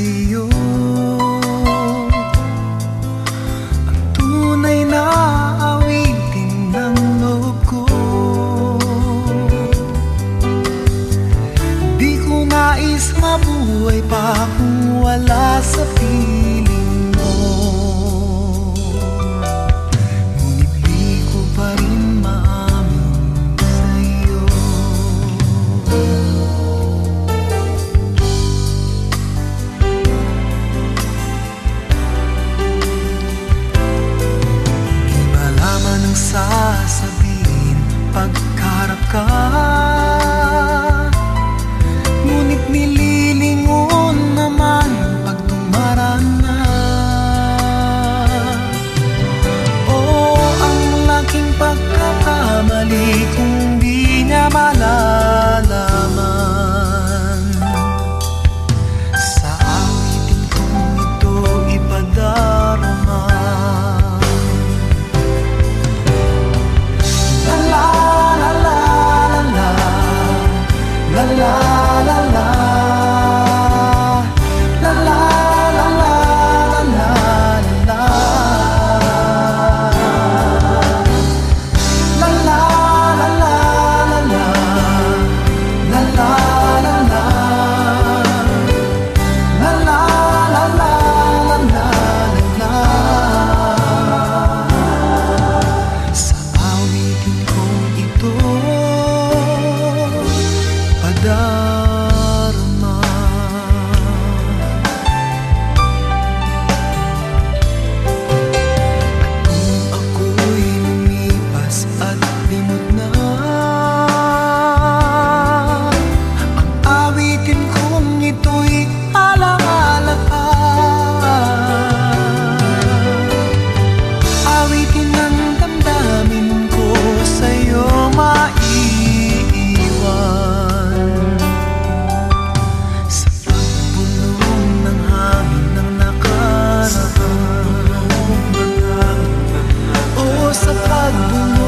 sa'yo. Ang tunay na awitin ng loob ko. Di ko nais mabuhay pa kung wala sa piling 看不